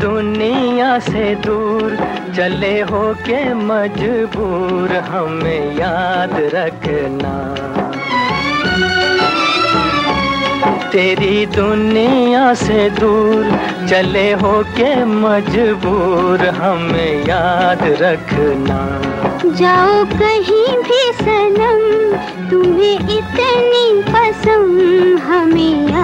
दुनिया से दूर चले हो के मजबूर हमें याद रखना। तेरी दुनिया से दूर चले हो के मजबूर हमें याद रखना। जाओ कहीं भी सनम, तुम्हें इतनी पसंद हमें याद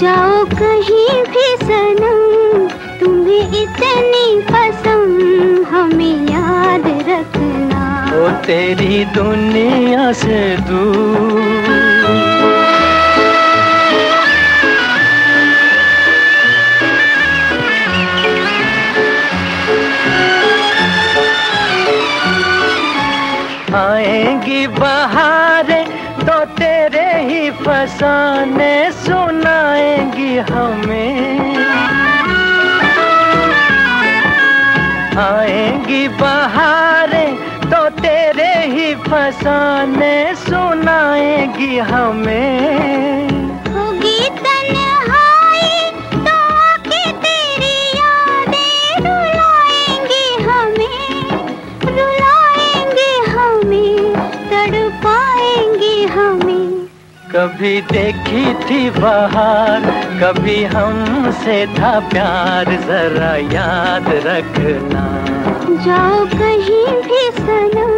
जाओ कहीं भी सनम, तुम्हें इतनी पसंद, हमें याद रखना। ओ तेरी दुनिया से दूर। आएँगी बहारें ही फसाने सुनाएँगी हमें। आएँगी बहारें तो तेरे ही फसाने सुनाएँगी हमें। कभी देखी थी बाहर कभी हमसे था प्यार जरा याद रखना। जाओ कहीं भी सनम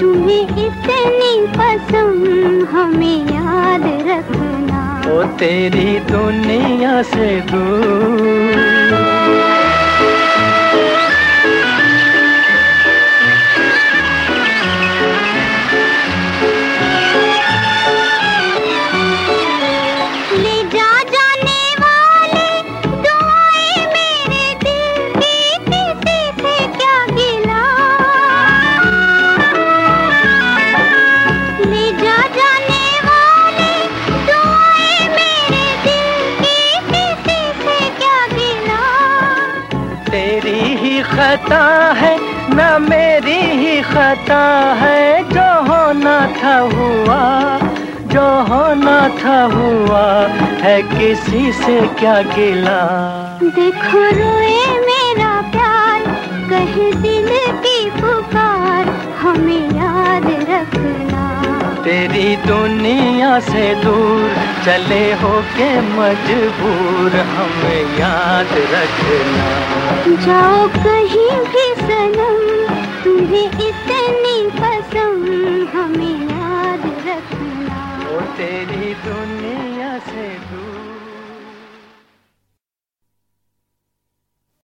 तुम्हें इतनी पसंद हमें याद रखना। ओ तेरी दुनिया से दूर। खता है, न मेरी ही खता है। जो होना था हुआ, जो होना था हुआ, है किसी से क्या गिला? देखो रोए मेरा प्यार, कहीं दिल की पुकार, हमें याद रखना तेरी दुनिया से दूर चले हो के मजबूर हम याद रखना। जाओ कहीं भी सनम तुम्हें इतनी पसंद हमें याद रखना। तेरी दुनिया से दूर।